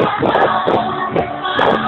Oh, my God.